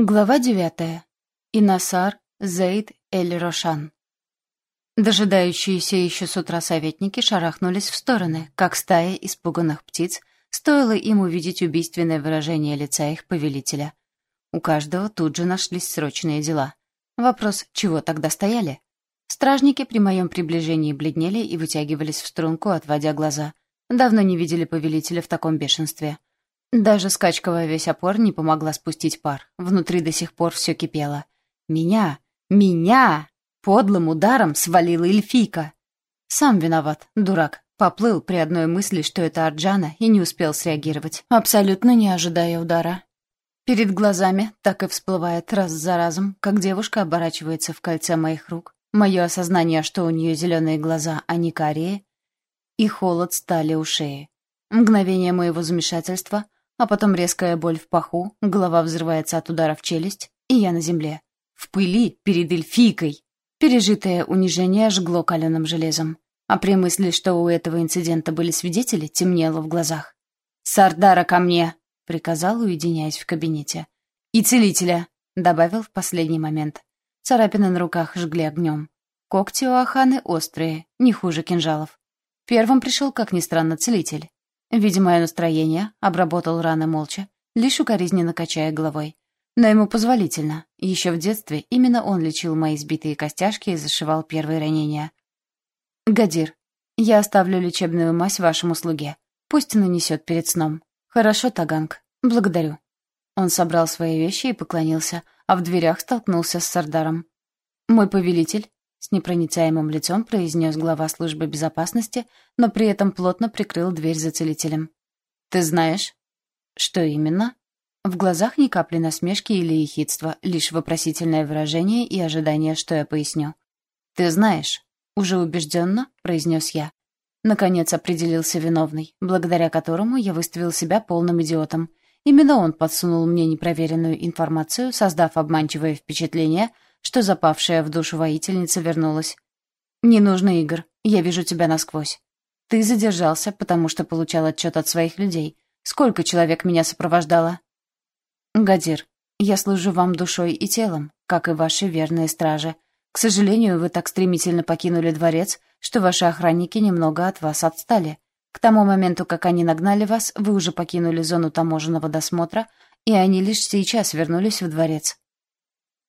Глава девятая. Инасар Зейд Эль-Рошан. Дожидающиеся еще с утра советники шарахнулись в стороны, как стая испуганных птиц, стоило им увидеть убийственное выражение лица их повелителя. У каждого тут же нашлись срочные дела. Вопрос, чего тогда стояли? Стражники при моем приближении бледнели и вытягивались в струнку, отводя глаза. Давно не видели повелителя в таком бешенстве. Даже скачковая весь опор не помогла спустить пар. Внутри до сих пор все кипело. Меня, меня подлым ударом свалила эльфийка. Сам виноват, дурак. Поплыл при одной мысли, что это Арджана, и не успел среагировать, абсолютно не ожидая удара. Перед глазами так и всплывает раз за разом, как девушка оборачивается в кольце моих рук, мое осознание, что у нее зеленые глаза, а не карие, и холод стали у шеи. Мгновение моего замешательства — а потом резкая боль в паху, голова взрывается от удара в челюсть, и я на земле. В пыли перед эльфийкой. Пережитое унижение жгло каленым железом. А при мысли, что у этого инцидента были свидетели, темнело в глазах. «Сардара ко мне!» — приказал, уединяясь в кабинете. «И целителя!» — добавил в последний момент. Царапины на руках жгли огнем. Когти у Аханы острые, не хуже кинжалов. Первым пришел, как ни странно, целитель. Видя мое настроение, обработал раны молча, лишь укоризненно качая головой. Но ему позволительно. Еще в детстве именно он лечил мои сбитые костяшки и зашивал первые ранения. «Гадир, я оставлю лечебную мазь вашему слуге. Пусть нанесет перед сном. Хорошо, Таганг. Благодарю». Он собрал свои вещи и поклонился, а в дверях столкнулся с Сардаром. «Мой повелитель, с непроницаемым лицом произнес глава службы безопасности, но при этом плотно прикрыл дверь за целителем. «Ты знаешь?» «Что именно?» В глазах ни капли насмешки или ехидства, лишь вопросительное выражение и ожидание, что я поясню. «Ты знаешь?» — уже убежденно произнес я. Наконец определился виновный, благодаря которому я выставил себя полным идиотом. Именно он подсунул мне непроверенную информацию, создав обманчивое впечатление — что запавшая в душу воительница вернулась. «Не нужно, Игорь, я вижу тебя насквозь. Ты задержался, потому что получал отчет от своих людей. Сколько человек меня сопровождало?» «Гадир, я служу вам душой и телом, как и ваши верные стражи. К сожалению, вы так стремительно покинули дворец, что ваши охранники немного от вас отстали. К тому моменту, как они нагнали вас, вы уже покинули зону таможенного досмотра, и они лишь сейчас вернулись в дворец.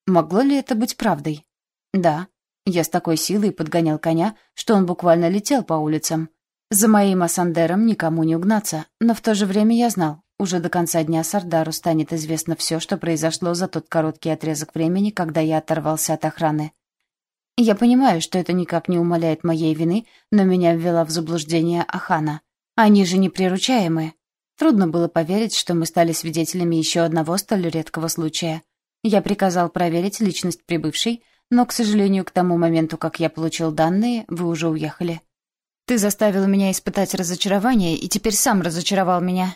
Могло ли это быть правдой? Да. Я с такой силой подгонял коня, что он буквально летел по улицам. За моим Асандером никому не угнаться, но в то же время я знал, уже до конца дня Сардару станет известно все, что произошло за тот короткий отрезок времени, когда я оторвался от охраны. Я понимаю, что это никак не умаляет моей вины, но меня ввела в заблуждение Ахана. Они же неприручаемые. Трудно было поверить, что мы стали свидетелями еще одного столь редкого случая. Я приказал проверить личность прибывшей, но, к сожалению, к тому моменту, как я получил данные, вы уже уехали. Ты заставил меня испытать разочарование и теперь сам разочаровал меня.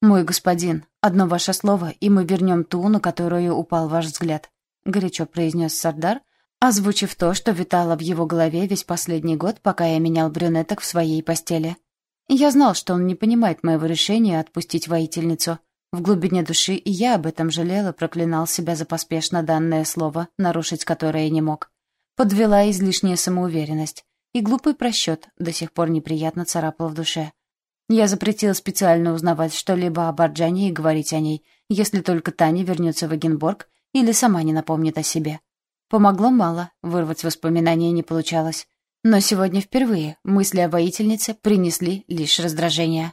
Мой господин, одно ваше слово, и мы вернем ту, на которую упал ваш взгляд, горячо произнес Сардар, озвучив то, что витало в его голове весь последний год, пока я менял брюнеток в своей постели. Я знал, что он не понимает моего решения отпустить воительницу — в глубине души и я об этом жалел и проклинал себя за поспешно данное слово, нарушить которое не мог. Подвела излишняя самоуверенность, и глупый просчет до сих пор неприятно царапал в душе. Я запретил специально узнавать что-либо об Арджане и говорить о ней, если только Таня вернется в Эгенборг или сама не напомнит о себе. Помогло мало, вырвать воспоминания не получалось. Но сегодня впервые мысли о воительнице принесли лишь раздражение.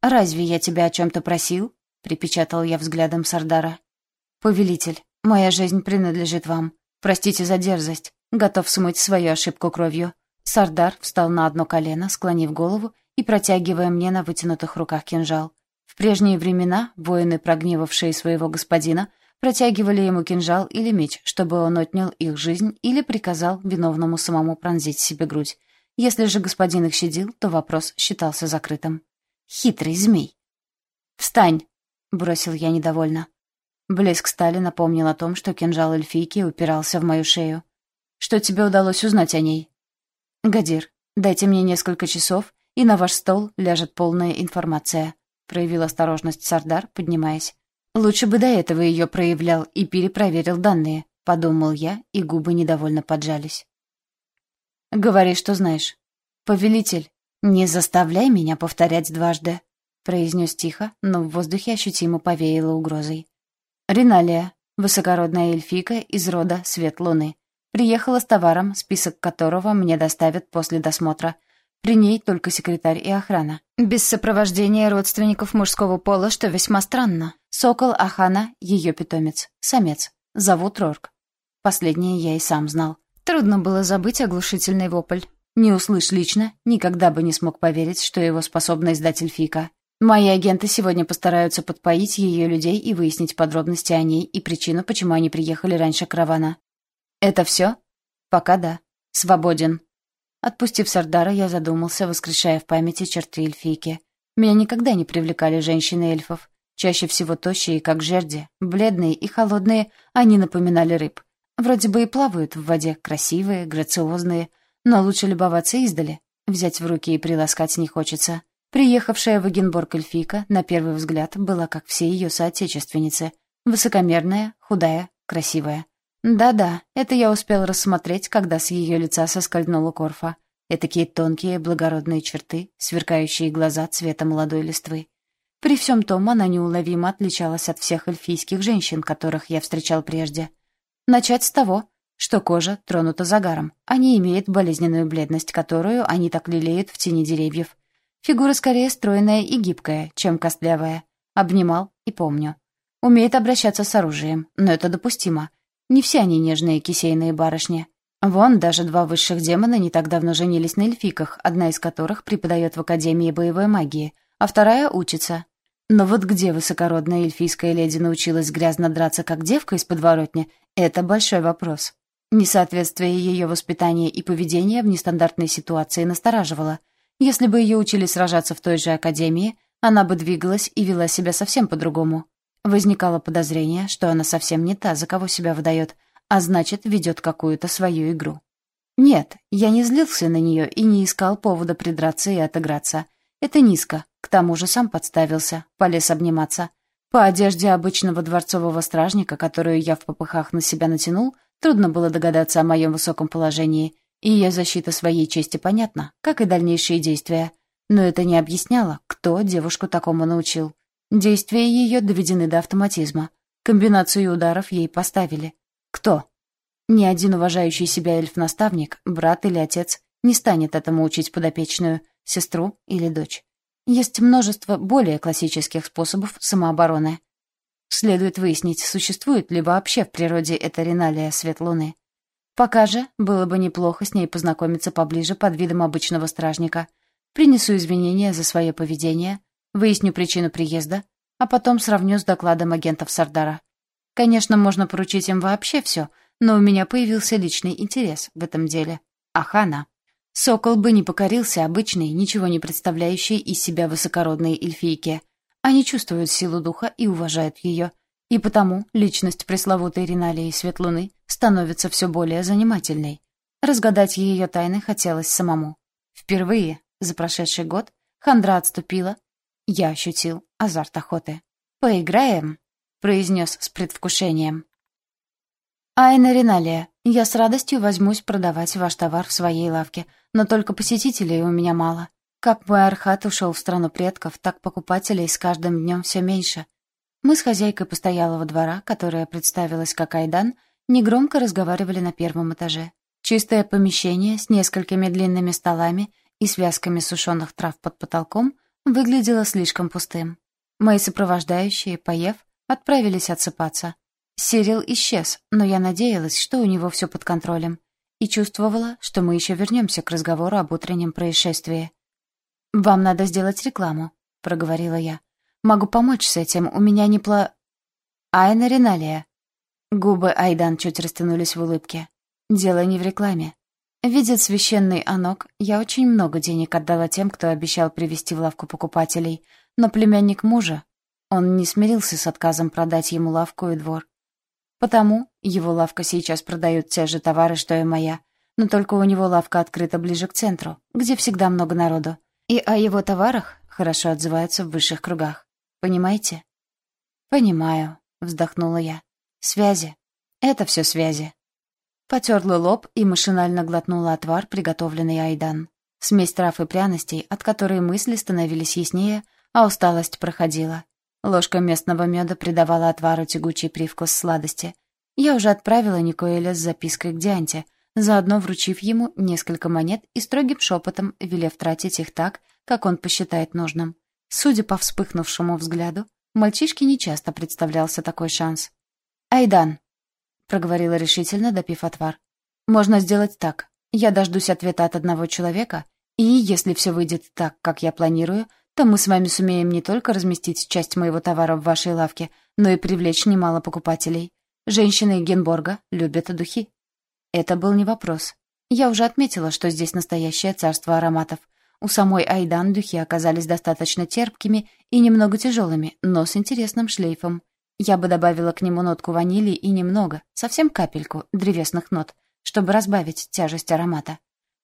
«Разве я тебя о чем-то просил?» Припечатал я взглядом Сардара. «Повелитель, моя жизнь принадлежит вам. Простите за дерзость. Готов смыть свою ошибку кровью». Сардар встал на одно колено, склонив голову и протягивая мне на вытянутых руках кинжал. В прежние времена воины, прогневавшие своего господина, протягивали ему кинжал или меч, чтобы он отнял их жизнь или приказал виновному самому пронзить себе грудь. Если же господин их щадил, то вопрос считался закрытым. «Хитрый змей!» «Встань!» — бросил я недовольно. Блеск стали напомнил о том, что кинжал эльфийки упирался в мою шею. «Что тебе удалось узнать о ней?» «Гадир, дайте мне несколько часов, и на ваш стол ляжет полная информация», — проявил осторожность Сардар, поднимаясь. Лучше бы до этого ее проявлял и перепроверил данные, подумал я, и губы недовольно поджались. «Говори, что знаешь». «Повелитель, не заставляй меня повторять дважды», — произнес тихо, но в воздухе ощутимо повеяло угрозой. «Риналия, высокородная эльфийка из рода Свет Луны, приехала с товаром, список которого мне доставят после досмотра. При ней только секретарь и охрана. Без сопровождения родственников мужского пола, что весьма странно. Сокол Ахана — ее питомец, самец. Зовут Рорк. Последнее я и сам знал. Трудно было забыть оглушительный вопль. Не услышь лично, никогда бы не смог поверить, что его способна издать эльфийка. Мои агенты сегодня постараются подпоить ее людей и выяснить подробности о ней и причину, почему они приехали раньше каравана. Это все? Пока да. Свободен. Отпустив Сардара, я задумался, воскрешая в памяти черты эльфийки. Меня никогда не привлекали женщины эльфов. Чаще всего тощие, как жерди, бледные и холодные, они напоминали рыб. Вроде бы и плавают в воде, красивые, грациозные, но лучше любоваться издали. Взять в руки и приласкать не хочется. Приехавшая в Эгенборг эльфийка, на первый взгляд, была как все ее соотечественницы. Высокомерная, худая, красивая. Да-да, это я успел рассмотреть, когда с ее лица соскользнула корфа. Этакие тонкие, благородные черты, сверкающие глаза цвета молодой листвы. При всем том, она неуловимо отличалась от всех эльфийских женщин, которых я встречал прежде. Начать с того, что кожа тронута загаром, а не имеет болезненную бледность, которую они так лелеют в тени деревьев. Фигура скорее стройная и гибкая, чем костлявая. Обнимал и помню. Умеет обращаться с оружием, но это допустимо. Не все они нежные кисейные барышни. Вон, даже два высших демона не так давно женились на эльфиках, одна из которых преподает в Академии боевой магии, а вторая учится. Но вот где высокородная эльфийская леди научилась грязно драться, как девка из подворотни, это большой вопрос. Несоответствие ее воспитания и поведения в нестандартной ситуации настораживало. Если бы ее учили сражаться в той же академии, она бы двигалась и вела себя совсем по-другому. Возникало подозрение, что она совсем не та, за кого себя выдает, а значит, ведет какую-то свою игру. Нет, я не злился на нее и не искал повода придраться и отыграться. Это низко, к тому же сам подставился, полез обниматься. По одежде обычного дворцового стражника, которую я в попыхах на себя натянул, трудно было догадаться о моем высоком положении, и ее защита своей чести понятна, как и дальнейшие действия. Но это не объясняло, кто девушку такому научил. Действия ее доведены до автоматизма. Комбинацию ударов ей поставили. Кто? Ни один уважающий себя эльф-наставник, брат или отец, не станет этому учить подопечную, сестру или дочь. Есть множество более классических способов самообороны. Следует выяснить, существует ли вообще в природе эта риналия свет луны. Пока же было бы неплохо с ней познакомиться поближе под видом обычного стражника. Принесу извинения за свое поведение, выясню причину приезда, а потом сравню с докладом агентов Сардара. Конечно, можно поручить им вообще все, но у меня появился личный интерес в этом деле. Ахана. Сокол бы не покорился обычной, ничего не представляющей из себя высокородной эльфийке. Они чувствуют силу духа и уважают ее. И потому личность пресловутой Риналии Светлуны становится все более занимательной. Разгадать ее тайны хотелось самому. Впервые за прошедший год хандра отступила. Я ощутил азарт охоты. «Поиграем?» — произнес с предвкушением. «Айна Риналия, я с радостью возьмусь продавать ваш товар в своей лавке, но только посетителей у меня мало. Как мой Архат ушел в страну предков, так покупателей с каждым днем все меньше. Мы с хозяйкой постоялого двора, которая представилась как Айдан, негромко разговаривали на первом этаже. Чистое помещение с несколькими длинными столами и связками сушеных трав под потолком выглядело слишком пустым. Мои сопровождающие, поев, отправились отсыпаться — Сирил исчез, но я надеялась, что у него все под контролем, и чувствовала, что мы еще вернемся к разговору об утреннем происшествии. «Вам надо сделать рекламу», — проговорила я. «Могу помочь с этим, у меня не пло...» «Айна Риналия». Губы Айдан чуть растянулись в улыбке. «Дело не в рекламе. Видит священный Анок, я очень много денег отдала тем, кто обещал привести в лавку покупателей, но племянник мужа, он не смирился с отказом продать ему лавку и двор. Потому его лавка сейчас продает те же товары, что и моя, но только у него лавка открыта ближе к центру, где всегда много народу. И о его товарах хорошо отзываются в высших кругах. Понимаете? «Понимаю», — вздохнула я. «Связи. Это все связи». Потерла лоб и машинально глотнула отвар, приготовленный Айдан. Смесь трав и пряностей, от которой мысли становились яснее, а усталость проходила. Ложка местного меда придавала отвару тягучий привкус сладости. Я уже отправила Никоэля с запиской к Дианте, заодно вручив ему несколько монет и строгим шепотом велев тратить их так, как он посчитает нужным. Судя по вспыхнувшему взгляду, мальчишке нечасто представлялся такой шанс. «Айдан», — проговорила решительно, допив отвар, — «можно сделать так. Я дождусь ответа от одного человека, и если все выйдет так, как я планирую, то мы с вами сумеем не только разместить часть моего товара в вашей лавке, но и привлечь немало покупателей. Женщины Генборга любят духи». Это был не вопрос. Я уже отметила, что здесь настоящее царство ароматов — у самой Айдан духи оказались достаточно терпкими и немного тяжелыми, но с интересным шлейфом. Я бы добавила к нему нотку ванили и немного, совсем капельку, древесных нот, чтобы разбавить тяжесть аромата.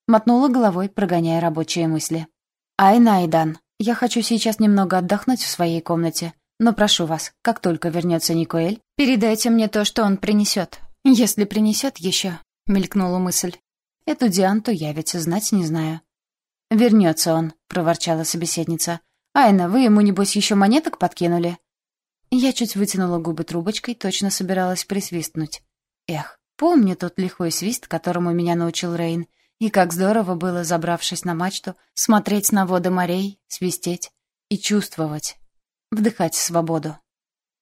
Мотнула головой, прогоняя рабочие мысли. «Айна, Айдан, я хочу сейчас немного отдохнуть в своей комнате, но прошу вас, как только вернется Никоэль, передайте мне то, что он принесет. Если принесет еще», — мелькнула мысль. «Эту Дианту я ведь знать не знаю. «Вернется он», — проворчала собеседница. «Айна, вы ему, небось, еще монеток подкинули?» Я чуть вытянула губы трубочкой, точно собиралась присвистнуть. Эх, помню тот лихой свист, которому меня научил Рейн, и как здорово было, забравшись на мачту, смотреть на воды морей, свистеть и чувствовать, вдыхать свободу.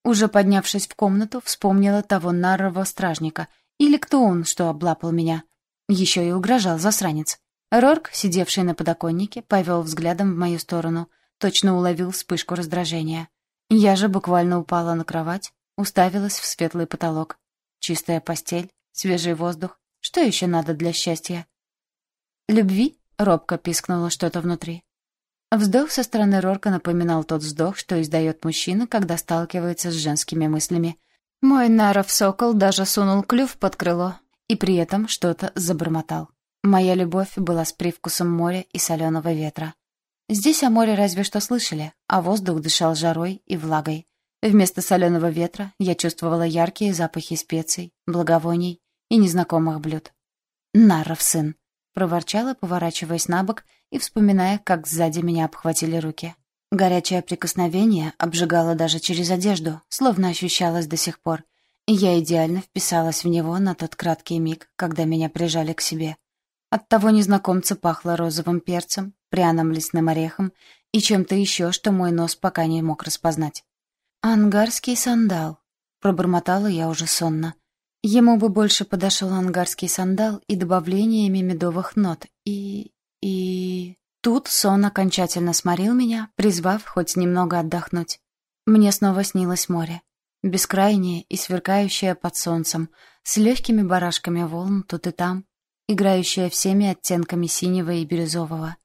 Уже поднявшись в комнату, вспомнила того нарого стражника, или кто он, что облапал меня. Еще и угрожал засранец. Рорк, сидевший на подоконнике, повел взглядом в мою сторону, точно уловил вспышку раздражения. Я же буквально упала на кровать, уставилась в светлый потолок. Чистая постель, свежий воздух. Что еще надо для счастья? «Любви?» — робко пискнуло что-то внутри. Вздох со стороны Рорка напоминал тот вздох, что издает мужчина, когда сталкивается с женскими мыслями. Мой Наров-сокол даже сунул клюв под крыло и при этом что-то забормотал. Моя любовь была с привкусом моря и соленого ветра. Здесь о море разве что слышали, а воздух дышал жарой и влагой. Вместо соленого ветра я чувствовала яркие запахи специй, благовоний и незнакомых блюд. «Наров сын!» — проворчала, поворачиваясь на бок и вспоминая, как сзади меня обхватили руки. Горячее прикосновение обжигало даже через одежду, словно ощущалось до сих пор, и я идеально вписалась в него на тот краткий миг, когда меня прижали к себе. От того незнакомца пахло розовым перцем, пряным лесным орехом и чем-то еще, что мой нос пока не мог распознать. «Ангарский сандал», — пробормотала я уже сонно. Ему бы больше подошел ангарский сандал и добавлениями медовых нот. И... и... Тут сон окончательно сморил меня, призвав хоть немного отдохнуть. Мне снова снилось море. Бескрайнее и сверкающее под солнцем, с легкими барашками волн тут и там, играющая всеми оттенками синего и бирюзового.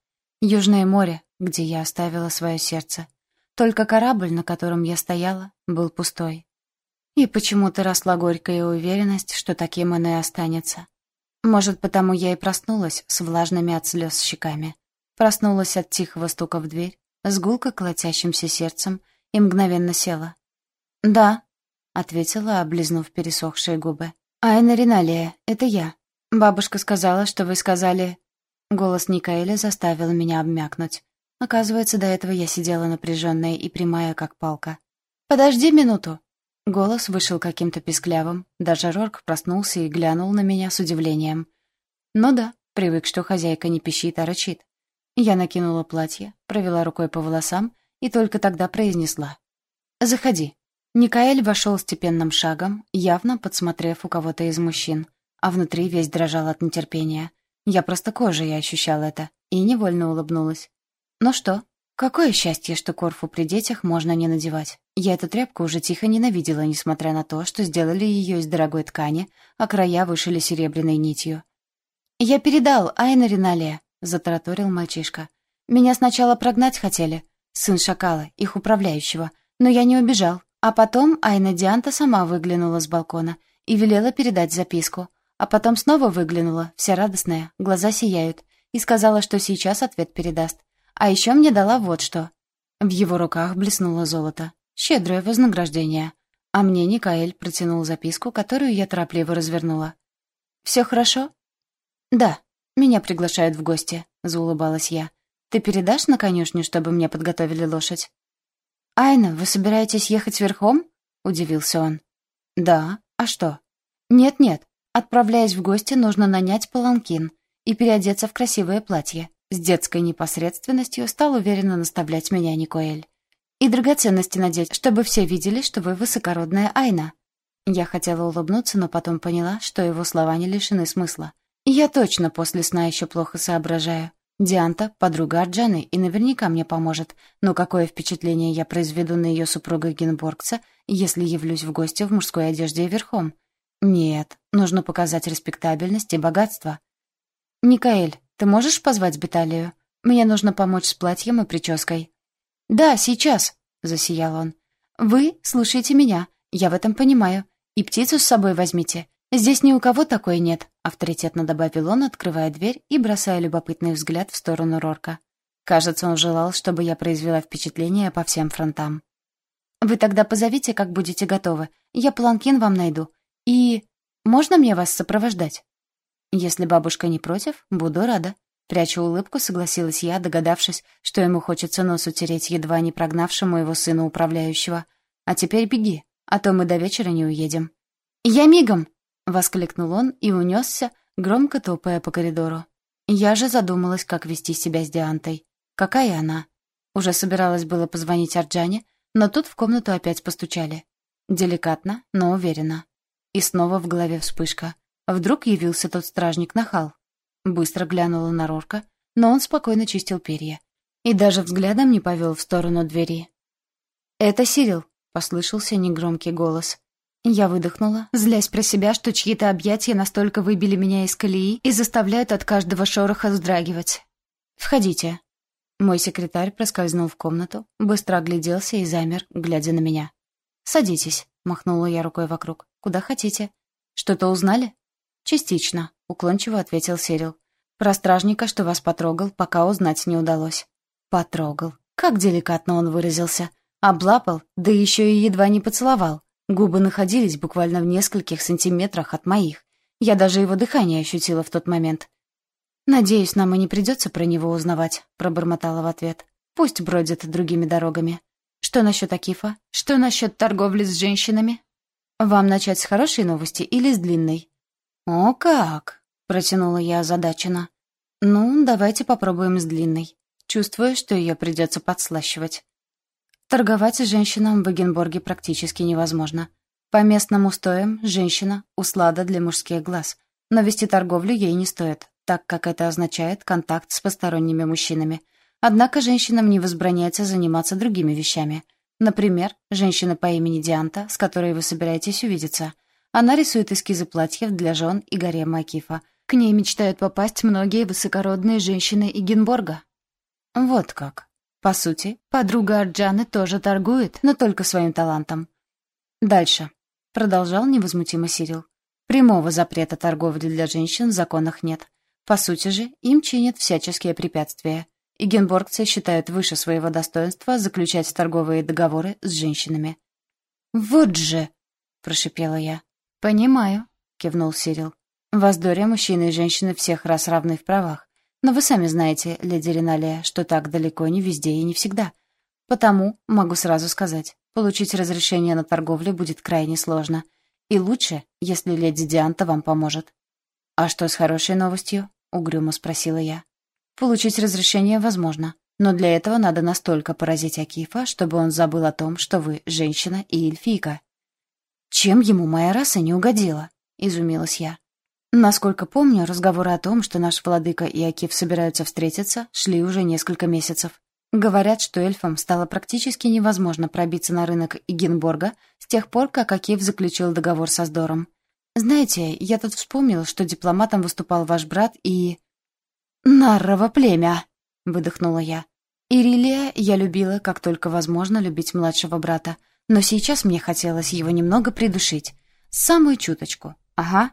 Южное море, где я оставила свое сердце. Только корабль, на котором я стояла, был пустой. И почему-то росла горькая уверенность, что таким он и останется. Может, потому я и проснулась с влажными от слез щеками. Проснулась от тихого стука в дверь, с гулко колотящимся сердцем, и мгновенно села. «Да», — ответила, облизнув пересохшие губы. «Айна Риналия, это я. «Бабушка сказала, что вы сказали...» Голос Никаэля заставил меня обмякнуть. Оказывается, до этого я сидела напряженная и прямая, как палка. «Подожди минуту!» Голос вышел каким-то писклявым. Даже Рорк проснулся и глянул на меня с удивлением. «Ну да, привык, что хозяйка не пищит, а рычит». Я накинула платье, провела рукой по волосам и только тогда произнесла. «Заходи». Никаэль вошел степенным шагом, явно подсмотрев у кого-то из мужчин а внутри весь дрожал от нетерпения. Я просто кожей ощущала это и невольно улыбнулась. «Ну что, какое счастье, что Корфу при детях можно не надевать. Я эту тряпку уже тихо ненавидела, несмотря на то, что сделали ее из дорогой ткани, а края вышили серебряной нитью. «Я передал, Айна Риналия», — затараторил мальчишка. «Меня сначала прогнать хотели, сын шакала, их управляющего, но я не убежал. А потом Айна Дианта сама выглянула с балкона и велела передать записку. А потом снова выглянула, вся радостная, глаза сияют, и сказала, что сейчас ответ передаст. А еще мне дала вот что. В его руках блеснуло золото. Щедрое вознаграждение. А мне Никаэль протянул записку, которую я торопливо развернула. «Все хорошо?» «Да, меня приглашают в гости», — заулыбалась я. «Ты передашь на конюшню, чтобы мне подготовили лошадь?» «Айна, вы собираетесь ехать верхом?» — удивился он. «Да. А что?» «Нет-нет. Отправляясь в гости, нужно нанять паланкин и переодеться в красивое платье. С детской непосредственностью стал уверенно наставлять меня Никоэль. И драгоценности надеть, чтобы все видели, что вы высокородная Айна». Я хотела улыбнуться, но потом поняла, что его слова не лишены смысла. Я точно после сна еще плохо соображаю. Дианта — подруга Арджаны и наверняка мне поможет, но какое впечатление я произведу на ее супруга Генборгца, если явлюсь в гости в мужской одежде и верхом? Нет, нужно показать респектабельность и богатство. «Никаэль, ты можешь позвать Беталию? Мне нужно помочь с платьем и прической». «Да, сейчас», — засиял он. «Вы слушайте меня, я в этом понимаю. И птицу с собой возьмите. «Здесь ни у кого такой нет», — авторитетно добавил он, открывая дверь и бросая любопытный взгляд в сторону Рорка. Кажется, он желал, чтобы я произвела впечатление по всем фронтам. «Вы тогда позовите, как будете готовы. Я планкин вам найду. И... можно мне вас сопровождать?» «Если бабушка не против, буду рада». Прячу улыбку, согласилась я, догадавшись, что ему хочется нос утереть, едва не прогнавшему его сына управляющего. «А теперь беги, а то мы до вечера не уедем». «Я мигом!» — воскликнул он и унесся, громко топая по коридору. Я же задумалась, как вести себя с Диантой. Какая она? Уже собиралась было позвонить Арджане, но тут в комнату опять постучали. Деликатно, но уверенно. И снова в голове вспышка. Вдруг явился тот стражник-нахал. Быстро глянула на Рорка, но он спокойно чистил перья. И даже взглядом не повел в сторону двери. «Это Сирил», — послышался негромкий голос. Я выдохнула, злясь про себя, что чьи-то объятия настолько выбили меня из колеи и заставляют от каждого шороха вздрагивать. «Входите». Мой секретарь проскользнул в комнату, быстро огляделся и замер, глядя на меня. «Садитесь», — махнула я рукой вокруг. «Куда хотите?» «Что-то узнали?» «Частично», — уклончиво ответил Сирил. «Про стражника, что вас потрогал, пока узнать не удалось». «Потрогал». Как деликатно он выразился. Облапал, да еще и едва не поцеловал. Губы находились буквально в нескольких сантиметрах от моих. Я даже его дыхание ощутила в тот момент. «Надеюсь, нам и не придется про него узнавать», — пробормотала в ответ. «Пусть бродят другими дорогами. Что насчет Акифа? Что насчет торговли с женщинами? Вам начать с хорошей новости или с длинной?» «О как!» — протянула я озадаченно. «Ну, давайте попробуем с длинной. Чувствую, что ее придется подслащивать. Торговать женщинам в Эгенборге практически невозможно. По местным устоям женщина — услада для мужских глаз, но вести торговлю ей не стоит, так как это означает контакт с посторонними мужчинами. Однако женщинам не возбраняется заниматься другими вещами. Например, женщина по имени Дианта, с которой вы собираетесь увидеться. Она рисует эскизы платьев для жен и гарема Акифа. К ней мечтают попасть многие высокородные женщины Эгенборга. Вот как. По сути, подруга Арджаны тоже торгует, но только своим талантом. Дальше. Продолжал невозмутимо Сирил. Прямого запрета торговли для женщин в законах нет. По сути же, им чинят всяческие препятствия. И генборгцы считают выше своего достоинства заключать торговые договоры с женщинами. «Вот же!» — прошипела я. «Понимаю», — кивнул Сирил. «В Аздоре мужчины и женщины всех раз равны в правах. Но вы сами знаете, леди Риналия, что так далеко не везде и не всегда. Потому, могу сразу сказать, получить разрешение на торговлю будет крайне сложно. И лучше, если леди Дианта вам поможет. «А что с хорошей новостью?» — угрюмо спросила я. «Получить разрешение возможно, но для этого надо настолько поразить Акифа, чтобы он забыл о том, что вы женщина и эльфийка». «Чем ему моя раса не угодила?» — изумилась я. Насколько помню, разговоры о том, что наш владыка и Акиф собираются встретиться, шли уже несколько месяцев. Говорят, что эльфам стало практически невозможно пробиться на рынок Игенборга с тех пор, как Акиф заключил договор со Сдором. Знаете, я тут вспомнил, что дипломатом выступал ваш брат и... «Наррово племя!» — выдохнула я. Ирилия я любила, как только возможно, любить младшего брата, но сейчас мне хотелось его немного придушить. Самую чуточку. Ага.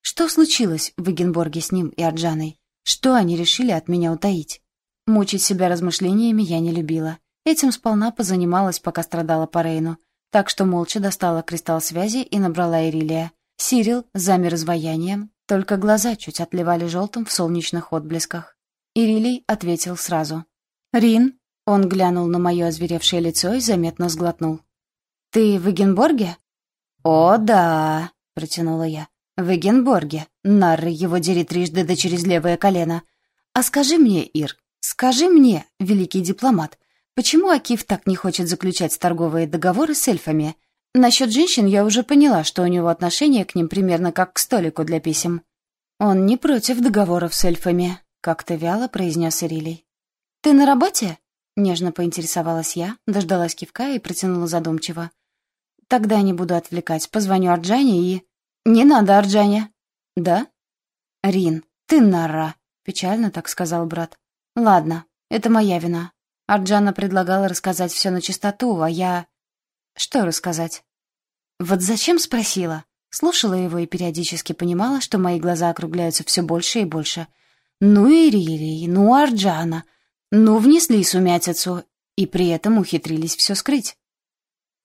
Что случилось в Эгенборге с ним и Арджаной? Что они решили от меня утаить? Мучить себя размышлениями я не любила. Этим сполна позанималась, пока страдала по Рейну. Так что молча достала кристалл связи и набрала Ирилия. Сирил замер изваянием, только глаза чуть отливали желтым в солнечных отблесках. Ирилий ответил сразу. «Рин?» Он глянул на мое озверевшее лицо и заметно сглотнул. «Ты в Эгенборге?» «О, да!» — протянула я. «В Эгенборге. Нарры его дери трижды да через левое колено. А скажи мне, Ир, скажи мне, великий дипломат, почему Акиф так не хочет заключать торговые договоры с эльфами? Насчет женщин я уже поняла, что у него отношение к ним примерно как к столику для писем. Он не против договоров с эльфами, как-то вяло произнес Ирилий. «Ты на работе?» — нежно поинтересовалась я, дождалась кивка и протянула задумчиво. «Тогда не буду отвлекать. Позвоню Арджане и...» «Не надо, Арджане!» «Да?» «Рин, ты нара!» — печально так сказал брат. «Ладно, это моя вина. Арджана предлагала рассказать все на чистоту, а я...» «Что рассказать?» «Вот зачем?» — спросила. Слушала его и периодически понимала, что мои глаза округляются все больше и больше. «Ну, Ирилий, ну, Арджана, ну, внесли сумятицу, и при этом ухитрились все скрыть».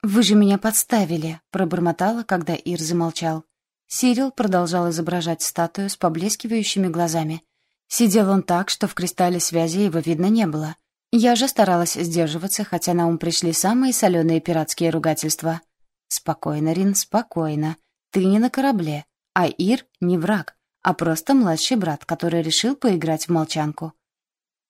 «Вы же меня подставили», — пробормотала, когда Ир замолчал. Сирил продолжал изображать статую с поблескивающими глазами. Сидел он так, что в кристалле связи его видно не было. Я же старалась сдерживаться, хотя на ум пришли самые соленые пиратские ругательства. «Спокойно, Рин, спокойно. Ты не на корабле, а Ир не враг, а просто младший брат, который решил поиграть в молчанку.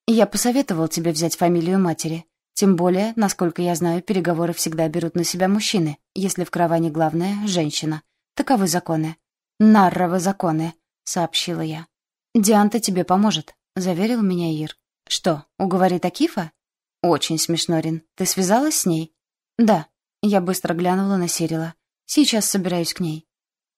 Я посоветовал тебе взять фамилию матери. Тем более, насколько я знаю, переговоры всегда берут на себя мужчины, если в караване главная — женщина. Таковы законы. Нарровы законы, сообщила я. Дианта тебе поможет, заверил меня Ир. Что, уговорит Акифа? Очень смешно, Рин. Ты связалась с ней? Да. Я быстро глянула на Сирила. Сейчас собираюсь к ней.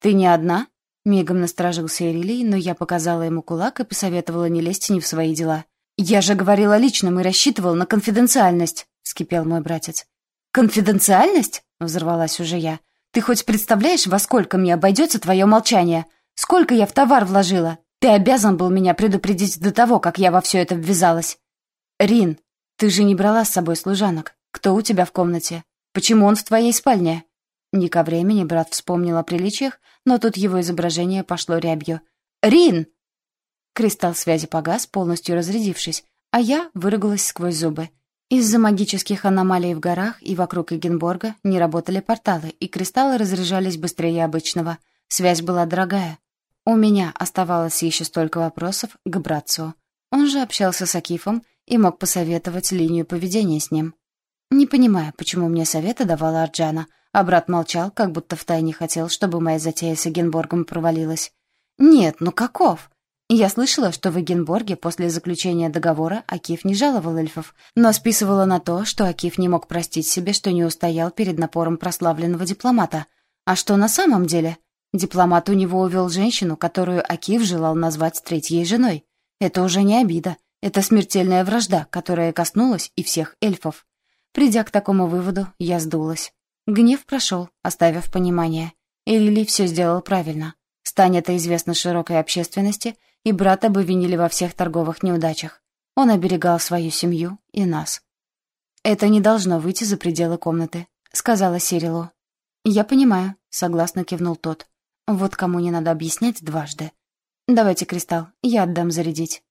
Ты не одна? Мигом насторожился Ирилий, но я показала ему кулак и посоветовала не лезть ни в свои дела. «Я же говорила личным и рассчитывал на конфиденциальность», — вскипел мой братец. «Конфиденциальность?» — взорвалась уже я. Ты хоть представляешь, во сколько мне обойдется твое молчание? Сколько я в товар вложила? Ты обязан был меня предупредить до того, как я во все это ввязалась. Рин, ты же не брала с собой служанок. Кто у тебя в комнате? Почему он в твоей спальне? Не ко времени брат вспомнил о приличиях, но тут его изображение пошло рябью. «Рин!» Кристалл связи погас, полностью разрядившись, а я выругалась сквозь зубы. Из-за магических аномалий в горах и вокруг Эгенборга не работали порталы, и кристаллы разряжались быстрее обычного. Связь была дорогая. У меня оставалось еще столько вопросов к братцу. Он же общался с Акифом и мог посоветовать линию поведения с ним. Не понимая, почему мне советы давала Арджана, а брат молчал, как будто втайне хотел, чтобы моя затея с Эгенборгом провалилась. «Нет, ну каков? Я слышала, что в Эгенборге после заключения договора Акиф не жаловал эльфов, но списывала на то, что Акиф не мог простить себе, что не устоял перед напором прославленного дипломата. А что на самом деле? Дипломат у него увел женщину, которую Акиф желал назвать третьей женой. Это уже не обида, это смертельная вражда, которая коснулась и всех эльфов. Придя к такому выводу, я сдулась. Гнев прошел, оставив понимание. Элили все сделал правильно. Станет это известно широкой общественности — и брата бы винили во всех торговых неудачах. Он оберегал свою семью и нас. «Это не должно выйти за пределы комнаты», — сказала Сирилу. «Я понимаю», — согласно кивнул тот. «Вот кому не надо объяснять дважды. Давайте кристалл, я отдам зарядить».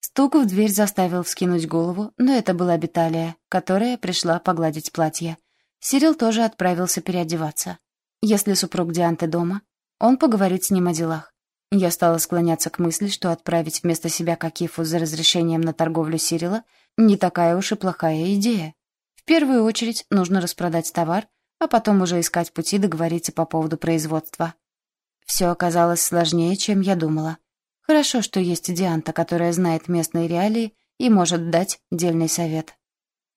Стук в дверь заставил вскинуть голову, но это была Беталия, которая пришла погладить платье. Сирил тоже отправился переодеваться. Если супруг Дианты дома, он поговорит с ним о делах. Я стала склоняться к мысли, что отправить вместо себя Какифу за разрешением на торговлю Сирила не такая уж и плохая идея. В первую очередь нужно распродать товар, а потом уже искать пути договориться по поводу производства. Все оказалось сложнее, чем я думала. Хорошо, что есть Дианта, которая знает местные реалии и может дать дельный совет.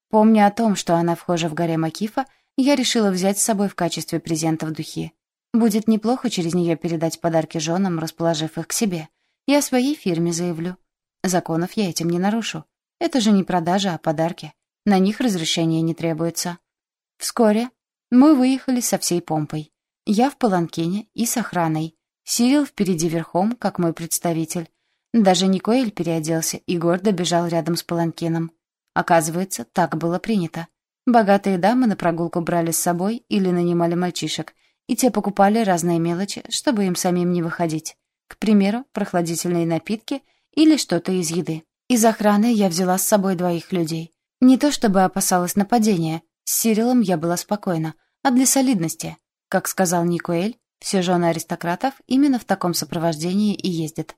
Помня о том, что она вхожа в горе Макифа, я решила взять с собой в качестве презента в духи. Будет неплохо через нее передать подарки женам, расположив их к себе. Я своей фирме заявлю. Законов я этим не нарушу. Это же не продажа, а подарки. На них разрешения не требуется. Вскоре мы выехали со всей помпой. Я в Паланкине и с охраной. Сирил впереди верхом, как мой представитель. Даже Никоэль переоделся и гордо бежал рядом с Паланкином. Оказывается, так было принято. Богатые дамы на прогулку брали с собой или нанимали мальчишек, и те покупали разные мелочи, чтобы им самим не выходить. К примеру, прохладительные напитки или что-то из еды. Из охраны я взяла с собой двоих людей. Не то чтобы опасалась нападения, с Сирилом я была спокойна, а для солидности. Как сказал Никуэль, все жены аристократов именно в таком сопровождении и ездят.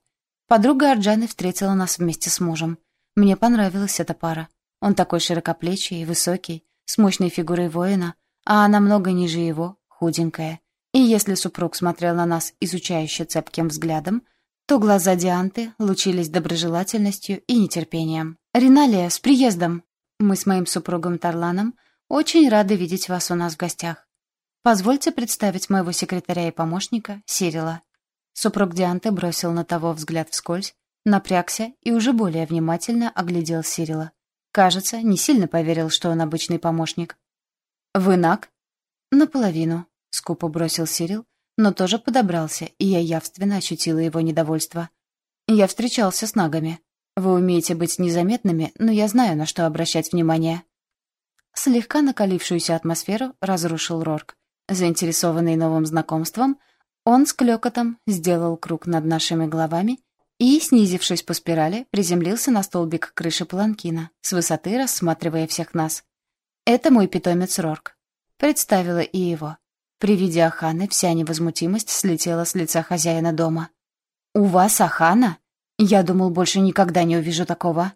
Подруга Арджаны встретила нас вместе с мужем. Мне понравилась эта пара. Он такой широкоплечий высокий, с мощной фигурой воина, а она много ниже его, худенькая. И если супруг смотрел на нас изучающе цепким взглядом, то глаза Дианты лучились доброжелательностью и нетерпением. «Риналия, с приездом!» Мы с моим супругом Тарланом очень рады видеть вас у нас в гостях. Позвольте представить моего секретаря и помощника, Сирила. Супруг Дианты бросил на того взгляд вскользь, напрягся и уже более внимательно оглядел Сирила. Кажется, не сильно поверил, что он обычный помощник. «Вы Нак?» «Наполовину», — скупо бросил Сирил, но тоже подобрался, и я явственно ощутила его недовольство. «Я встречался с нагами. Вы умеете быть незаметными, но я знаю, на что обращать внимание». Слегка накалившуюся атмосферу разрушил Рорк. Заинтересованный новым знакомством, он с клёкотом сделал круг над нашими головами и, снизившись по спирали, приземлился на столбик крыши паланкина, с высоты рассматривая всех нас. «Это мой питомец Рорк». Представила и его. При виде Аханы вся невозмутимость слетела с лица хозяина дома. «У вас Ахана? Я думал, больше никогда не увижу такого».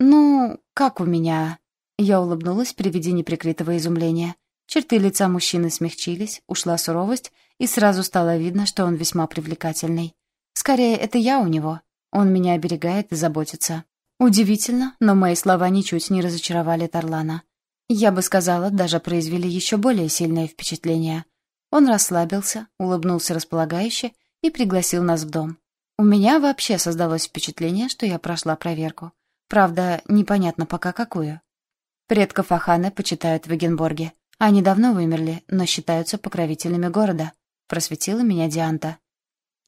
«Ну, как у меня?» Я улыбнулась при виде неприкрытого изумления. Черты лица мужчины смягчились, ушла суровость, и сразу стало видно, что он весьма привлекательный. Скорее, это я у него. Он меня оберегает и заботится. Удивительно, но мои слова ничуть не разочаровали Тарлана. Я бы сказала, даже произвели еще более сильное впечатление. Он расслабился, улыбнулся располагающе и пригласил нас в дом. У меня вообще создалось впечатление, что я прошла проверку. Правда, непонятно пока какую. Предков Аханы почитают в Эгенборге. Они давно вымерли, но считаются покровителями города. Просветила меня Дианта.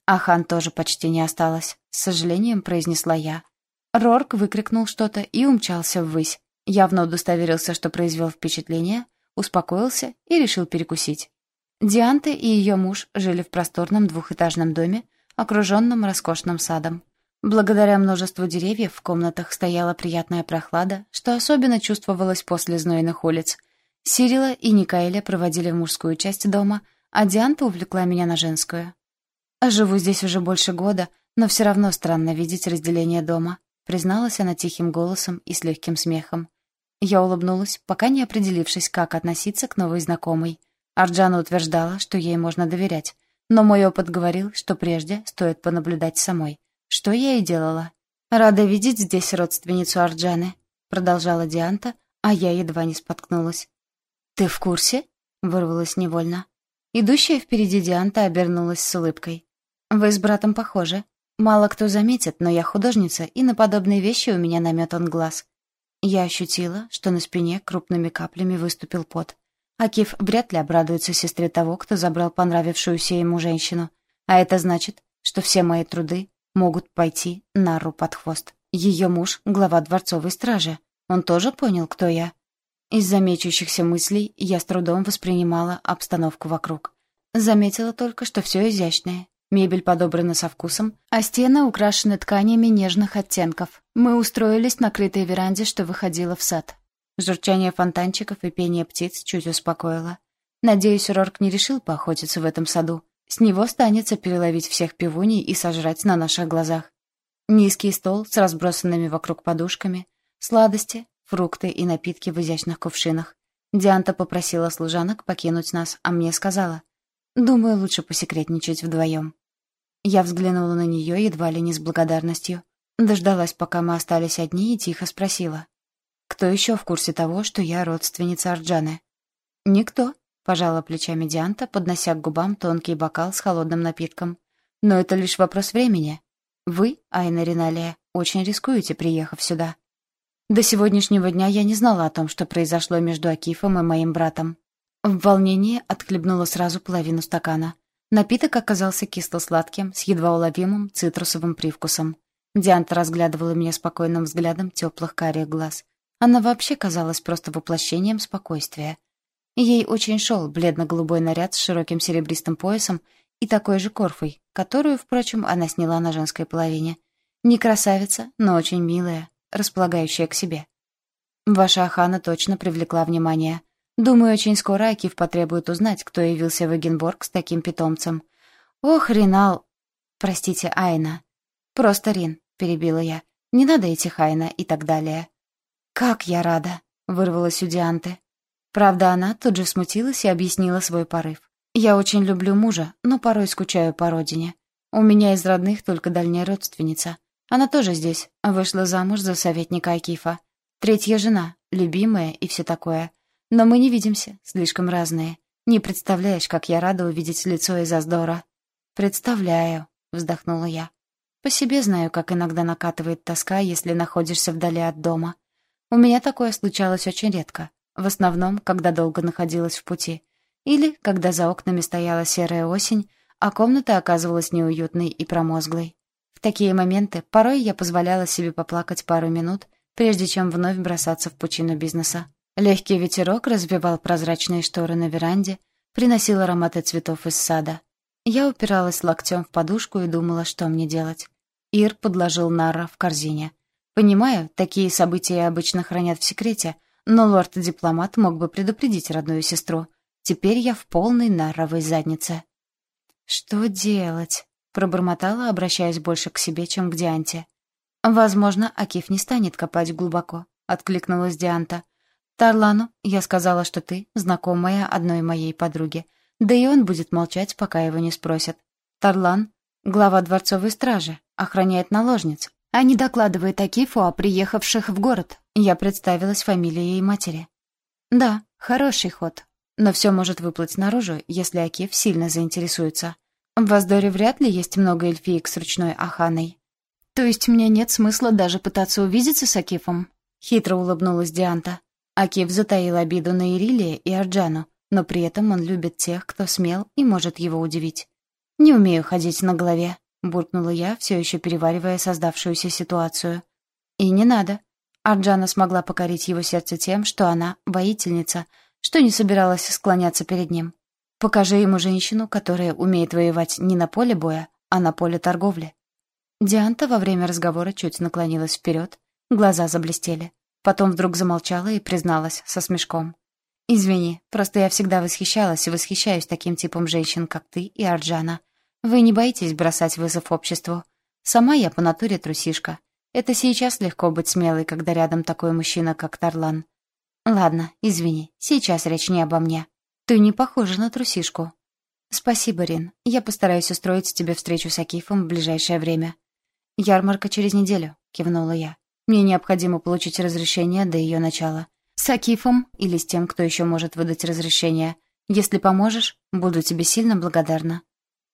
Ахан тоже почти не осталось, с сожалением произнесла я. Рорк выкрикнул что-то и умчался ввысь. Явно удостоверился, что произвел впечатление, успокоился и решил перекусить. Дианта и ее муж жили в просторном двухэтажном доме, окруженном роскошным садом. Благодаря множеству деревьев в комнатах стояла приятная прохлада, что особенно чувствовалось после знойных улиц. Сирила и Никаэля проводили в мужскую часть дома, а Дианта увлекла меня на женскую. «Живу здесь уже больше года, но все равно странно видеть разделение дома», призналась она тихим голосом и с легким смехом. Я улыбнулась, пока не определившись, как относиться к новой знакомой. Арджана утверждала, что ей можно доверять, но мой опыт говорил, что прежде стоит понаблюдать самой. Что я и делала. «Рада видеть здесь родственницу Арджаны», — продолжала Дианта, а я едва не споткнулась. «Ты в курсе?» — вырвалась невольно. Идущая впереди Дианта обернулась с улыбкой. «Вы с братом похожи. Мало кто заметит, но я художница, и на подобные вещи у меня наметан глаз». Я ощутила, что на спине крупными каплями выступил пот. Акиф вряд ли обрадуется сестре того, кто забрал понравившуюся ему женщину. А это значит, что все мои труды могут пойти Нару под хвост. Ее муж — глава дворцовой стражи. Он тоже понял, кто я. Из-за мечущихся мыслей я с трудом воспринимала обстановку вокруг. Заметила только, что все изящное, Мебель подобрана со вкусом, а стены украшены тканями нежных оттенков. Мы устроились на крытой веранде, что выходило в сад. Журчание фонтанчиков и пение птиц чуть успокоило. Надеюсь, Рорк не решил поохотиться в этом саду. С него станется переловить всех пивуней и сожрать на наших глазах. Низкий стол с разбросанными вокруг подушками, сладости, фрукты и напитки в изящных кувшинах. Дианта попросила служанок покинуть нас, а мне сказала, «Думаю, лучше посекретничать вдвоем». Я взглянула на нее едва ли не с благодарностью. Дождалась, пока мы остались одни, и тихо спросила. «Кто еще в курсе того, что я родственница Арджаны?» «Никто», — пожала плечами Дианта, поднося к губам тонкий бокал с холодным напитком. «Но это лишь вопрос времени. Вы, Айна Риналия, очень рискуете, приехав сюда». До сегодняшнего дня я не знала о том, что произошло между Акифом и моим братом. В волнении отхлебнула сразу половину стакана. Напиток оказался кисло-сладким, с едва уловимым цитрусовым привкусом. Дианта разглядывала меня спокойным взглядом теплых карих глаз. Она вообще казалась просто воплощением спокойствия. Ей очень шел бледно-голубой наряд с широким серебристым поясом и такой же корфой, которую, впрочем, она сняла на женской половине. Не красавица, но очень милая, располагающая к себе. Ваша Ахана точно привлекла внимание. Думаю, очень скоро Акив потребует узнать, кто явился в Эгенборг с таким питомцем. Ох, Ринал... Простите, Айна. Просто Рин, перебила я. Не надо этих Айна и так далее. Как я рада, вырвалась у Дианты. Правда, она тут же смутилась и объяснила свой порыв. Я очень люблю мужа, но порой скучаю по родине. У меня из родных только дальняя родственница. Она тоже здесь, вышла замуж за советника Акифа. Третья жена, любимая и все такое. Но мы не видимся, слишком разные. Не представляешь, как я рада увидеть лицо из Аздора. «Представляю», — вздохнула я. «По себе знаю, как иногда накатывает тоска, если находишься вдали от дома. У меня такое случалось очень редко. В основном, когда долго находилась в пути. Или когда за окнами стояла серая осень, а комната оказывалась неуютной и промозглой. Такие моменты порой я позволяла себе поплакать пару минут, прежде чем вновь бросаться в пучину бизнеса. Легкий ветерок развивал прозрачные шторы на веранде, приносил ароматы цветов из сада. Я упиралась локтем в подушку и думала, что мне делать. Ир подложил Нарра в корзине. Понимаю, такие события обычно хранят в секрете, но лорд-дипломат мог бы предупредить родную сестру. Теперь я в полной Нарровой заднице. «Что делать?» — пробормотала, обращаясь больше к себе, чем к Дианте. «Возможно, Акиф не станет копать глубоко», — откликнулась Дианта. «Тарлану, я сказала, что ты знакомая одной моей подруги. Да и он будет молчать, пока его не спросят. Тарлан — глава дворцовой стражи, охраняет наложниц, а не докладывает Акифу о приехавших в город. Я представилась фамилией матери. Да, хороший ход. Но все может выплыть наружу, если Акиф сильно заинтересуется. В Воздоре вряд ли есть много эльфиек с ручной аханой. «То есть мне нет смысла даже пытаться увидеться с Акифом?» Хитро улыбнулась Дианта. Акиф затаил обиду на Ирилия и Арджану, но при этом он любит тех, кто смел и может его удивить. «Не умею ходить на голове», — буркнула я, все еще переваривая создавшуюся ситуацию. «И не надо». Арджана смогла покорить его сердце тем, что она воительница, что не собиралась склоняться перед ним. Покажи ему женщину, которая умеет воевать не на поле боя, а на поле торговли. Дианта во время разговора чуть наклонилась вперед, глаза заблестели. Потом вдруг замолчала и призналась со смешком. «Извини, просто я всегда восхищалась и восхищаюсь таким типом женщин, как ты и Арджана. Вы не боитесь бросать вызов обществу. Сама я по натуре трусишка. Это сейчас легко быть смелой, когда рядом такой мужчина, как Тарлан. Ладно, извини, сейчас речь не обо мне. Ты не похожа на трусишку». «Спасибо, Рин. Я постараюсь устроить тебе встречу с Акифом в ближайшее время. «Ярмарка через неделю», — кивнула я. «Мне необходимо получить разрешение до ее начала. С Акифом или с тем, кто еще может выдать разрешение. Если поможешь, буду тебе сильно благодарна».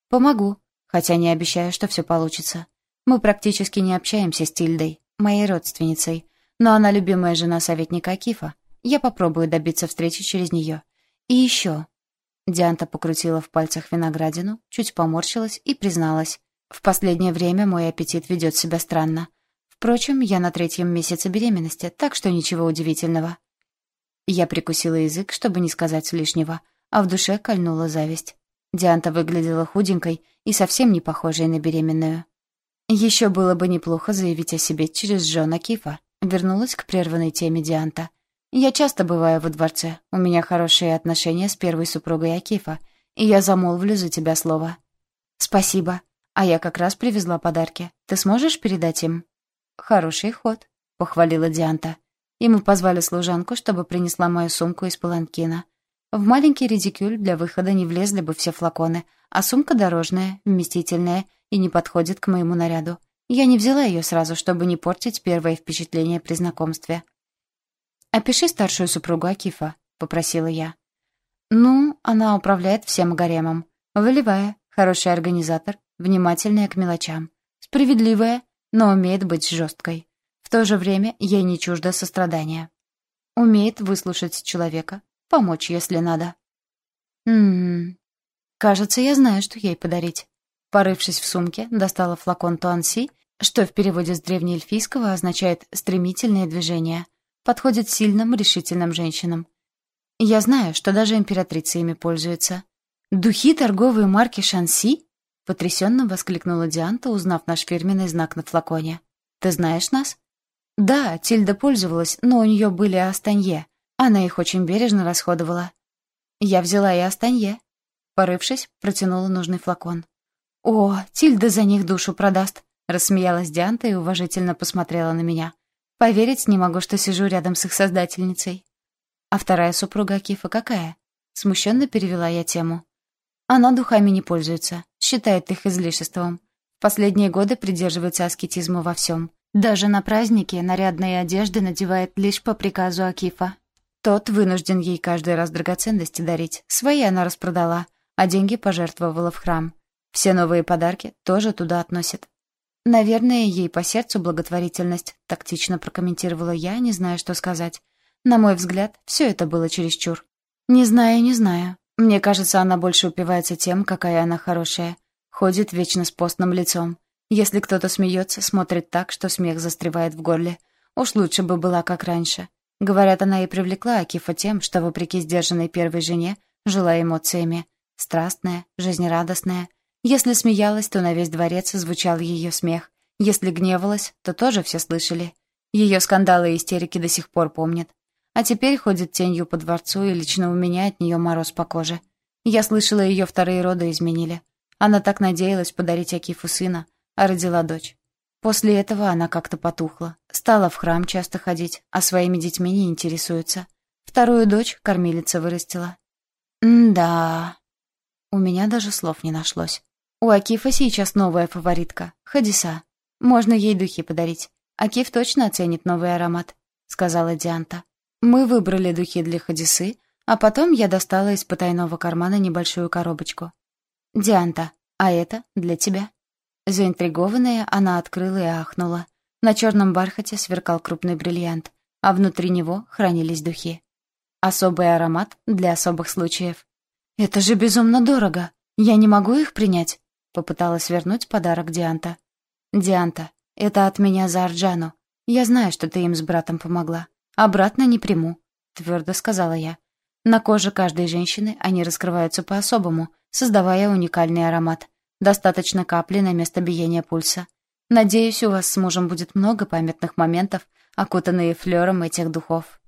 «Помогу, хотя не обещаю, что все получится. Мы практически не общаемся с Тильдой, моей родственницей, но она любимая жена советника Акифа. Я попробую добиться встречи через нее. И еще...» Дианта покрутила в пальцах виноградину, чуть поморщилась и призналась. В последнее время мой аппетит ведет себя странно. Впрочем, я на третьем месяце беременности, так что ничего удивительного. Я прикусила язык, чтобы не сказать лишнего, а в душе кольнула зависть. Дианта выглядела худенькой и совсем не похожей на беременную. Еще было бы неплохо заявить о себе через Джона Кифа. Вернулась к прерванной теме Дианта. Я часто бываю во дворце, у меня хорошие отношения с первой супругой Акифа, и я замолвлю за тебя слово. Спасибо. А я как раз привезла подарки. Ты сможешь передать им?» «Хороший ход», — похвалила Дианта. И мы позвали служанку, чтобы принесла мою сумку из паланкина. В маленький редикюль для выхода не влезли бы все флаконы, а сумка дорожная, вместительная и не подходит к моему наряду. Я не взяла ее сразу, чтобы не портить первое впечатление при знакомстве. «Опиши старшую супругу Акифа», — попросила я. «Ну, она управляет всем гаремом. Волевая, хороший организатор, внимательная к мелочам, справедливая, но умеет быть жесткой. В то же время ей не чуждо сострадания. Умеет выслушать человека, помочь, если надо. Ммм, кажется, я знаю, что ей подарить. Порывшись в сумке, достала флакон Туанси, что в переводе с древнеэльфийского означает «стремительное движение». Подходит сильным, решительным женщинам. Я знаю, что даже императрица ими пользуется. «Духи торговой марки Шанси?» — потрясенно воскликнула Дианта, узнав наш фирменный знак на флаконе. «Ты знаешь нас?» «Да, Тильда пользовалась, но у нее были астанье. Она их очень бережно расходовала». Я взяла и астанье. Порывшись, протянула нужный флакон. «О, Тильда за них душу продаст», — рассмеялась Дианта и уважительно посмотрела на меня. «Поверить не могу, что сижу рядом с их создательницей». «А вторая супруга Акифа какая?» Смущенно перевела я тему. Она духами не пользуется, считает их излишеством. В последние годы придерживается аскетизма во всем. Даже на праздники нарядные одежды надевает лишь по приказу Акифа. Тот вынужден ей каждый раз драгоценности дарить. Свои она распродала, а деньги пожертвовала в храм. Все новые подарки тоже туда относят. Наверное, ей по сердцу благотворительность, тактично прокомментировала я, не зная, что сказать. На мой взгляд, все это было чересчур. Не знаю, не знаю. Мне кажется, она больше упивается тем, какая она хорошая. Ходит вечно с постным лицом. Если кто-то смеется, смотрит так, что смех застревает в горле. Уж лучше бы была, как раньше. Говорят, она и привлекла Акифа тем, что, вопреки сдержанной первой жене, жила эмоциями. Страстная, жизнерадостная — если смеялась, то на весь дворец звучал ее смех. Если гневалась, то тоже все слышали. Ее скандалы и истерики до сих пор помнят. А теперь ходит тенью по дворцу, и лично у меня от нее мороз по коже. Я слышала, ее вторые роды изменили. Она так надеялась подарить Акифу сына, а родила дочь. После этого она как-то потухла. Стала в храм часто ходить, а своими детьми не интересуется. Вторую дочь кормилица вырастила. М-да. У меня даже слов не нашлось. У Акифа сейчас новая фаворитка — Хадиса. Можно ей духи подарить. Акиф точно оценит новый аромат», — сказала Дианта. Мы выбрали духи для Хадисы, а потом я достала из потайного кармана небольшую коробочку. «Дианта, а это для тебя». Заинтригованная, она открыла и ахнула. На черном бархате сверкал крупный бриллиант, а внутри него хранились духи. Особый аромат для особых случаев. «Это же безумно дорого! Я не могу их принять!» Попыталась вернуть подарок Дианта. «Дианта, это от меня за Арджану. Я знаю, что ты им с братом помогла. Обратно не приму», — твердо сказала я. На коже каждой женщины они раскрываются по-особому, создавая уникальный аромат. Достаточно капли на место биения пульса. Надеюсь, у вас с мужем будет много памятных моментов, окутанные флером этих духов.